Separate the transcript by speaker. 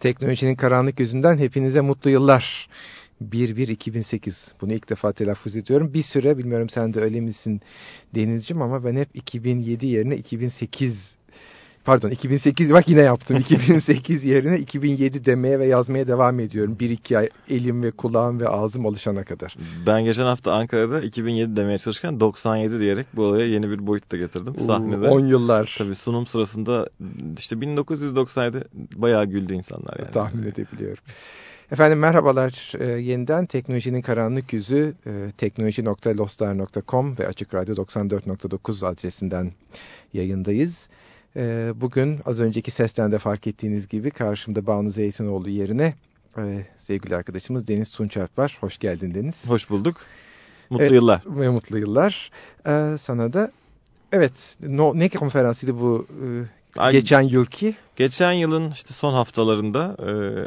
Speaker 1: Teknolojinin karanlık yüzünden hepinize mutlu yıllar. 1-1-2008 bunu ilk defa telaffuz ediyorum. Bir süre bilmiyorum sen de öyle misin Denizciğim ama ben hep 2007 yerine 2008 pardon 2008 bak yine yaptım 2008 yerine 2007 demeye ve yazmaya devam ediyorum. Bir iki ay elim ve kulağım ve ağzım alışana kadar.
Speaker 2: Ben geçen hafta Ankara'da 2007 demeye çalışırken 97 diyerek bu olaya yeni bir boyut da getirdim.
Speaker 1: Oo,
Speaker 2: Sahnede.
Speaker 1: 10 yıllar.
Speaker 2: Tabii sunum sırasında işte 1997 bayağı güldü insanlar yani.
Speaker 1: Tahmin edebiliyorum. Efendim merhabalar e, yeniden teknolojinin karanlık yüzü e, teknoloji.lostar.com ve Açık Radyo 94.9 adresinden yayındayız. E, bugün az önceki sesten de fark ettiğiniz gibi karşımda Banu Zeytinoğlu yerine e, sevgili arkadaşımız Deniz Tunçalp var. Hoş geldin Deniz.
Speaker 2: Hoş bulduk. Mutlu
Speaker 1: Evet,
Speaker 2: yıllar.
Speaker 1: Ve mutlu yıllar. E, sana da evet no, ne konferansıydı bu e,
Speaker 2: Ay,
Speaker 1: geçen yılki?
Speaker 2: Geçen yılın işte son haftalarında e,